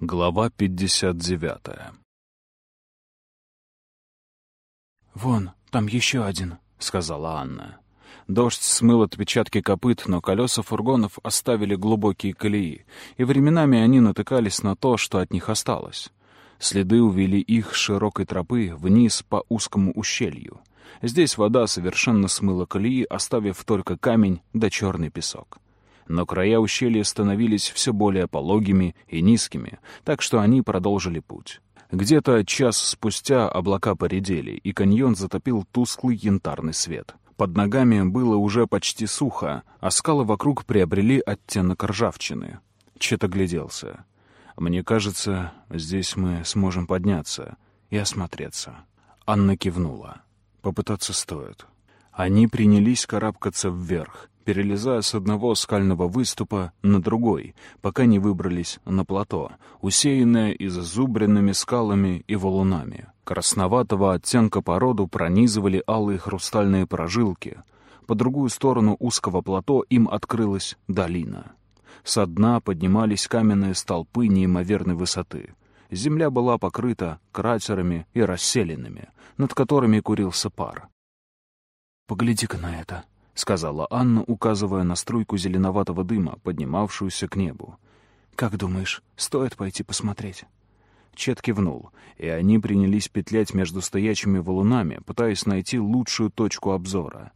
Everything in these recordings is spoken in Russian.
Глава 59 «Вон, там еще один», — сказала Анна. Дождь смыл отпечатки копыт, но колеса фургонов оставили глубокие колеи, и временами они натыкались на то, что от них осталось. Следы увели их с широкой тропы вниз по узкому ущелью. Здесь вода совершенно смыла колеи, оставив только камень да черный песок. Но края ущелья становились все более пологими и низкими, так что они продолжили путь. Где-то час спустя облака поредели, и каньон затопил тусклый янтарный свет. Под ногами было уже почти сухо, а скалы вокруг приобрели оттенок ржавчины. Чет огляделся. «Мне кажется, здесь мы сможем подняться и осмотреться». Анна кивнула. «Попытаться стоит». Они принялись карабкаться вверх, перелезая с одного скального выступа на другой, пока не выбрались на плато, усеянное изозубренными скалами и валунами. Красноватого оттенка породу пронизывали алые хрустальные прожилки. По другую сторону узкого плато им открылась долина. Со дна поднимались каменные столпы неимоверной высоты. Земля была покрыта кратерами и расселенными, над которыми курился пар. «Погляди-ка на это», — сказала Анна, указывая на струйку зеленоватого дыма, поднимавшуюся к небу. «Как думаешь, стоит пойти посмотреть?» Чет кивнул, и они принялись петлять между стоячими валунами, пытаясь найти лучшую точку обзора.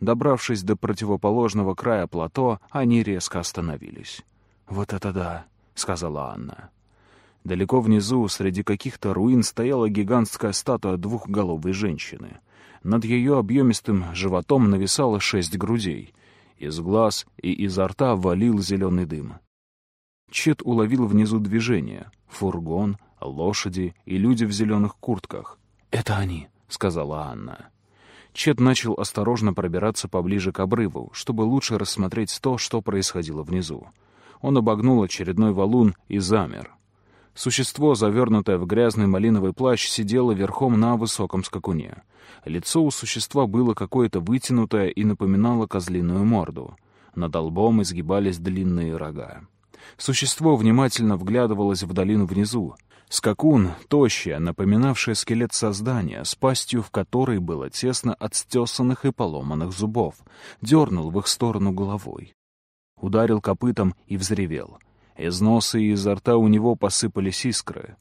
Добравшись до противоположного края плато, они резко остановились. «Вот это да!» — сказала Анна. Далеко внизу, среди каких-то руин, стояла гигантская статуя двухголовой женщины. Над ее объемистым животом нависало шесть грудей. Из глаз и изо рта валил зеленый дым. Чет уловил внизу движение. Фургон, лошади и люди в зеленых куртках. «Это они», — сказала Анна. Чет начал осторожно пробираться поближе к обрыву, чтобы лучше рассмотреть то, что происходило внизу. Он обогнул очередной валун и замер. Существо, завернутое в грязный малиновый плащ, сидело верхом на высоком скакуне. Лицо у существа было какое-то вытянутое и напоминало козлиную морду. Над лбом изгибались длинные рога. Существо внимательно вглядывалось в долину внизу. Скакун, тощая, напоминавшая скелет создания, с пастью в которой было тесно от стесанных и поломанных зубов, дернул в их сторону головой. Ударил копытом и взревел — из носа и изо рта у него посыпались искры.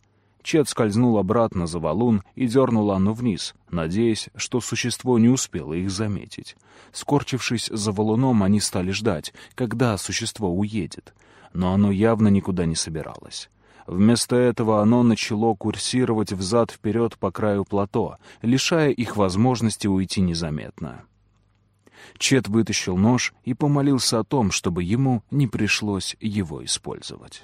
Чет скользнул обратно за валун и дернул Анну вниз, надеясь, что существо не успело их заметить. Скорчившись за валуном, они стали ждать, когда существо уедет. Но оно явно никуда не собиралось. Вместо этого оно начало курсировать взад-вперед по краю плато, лишая их возможности уйти незаметно. Чет вытащил нож и помолился о том, чтобы ему не пришлось его использовать.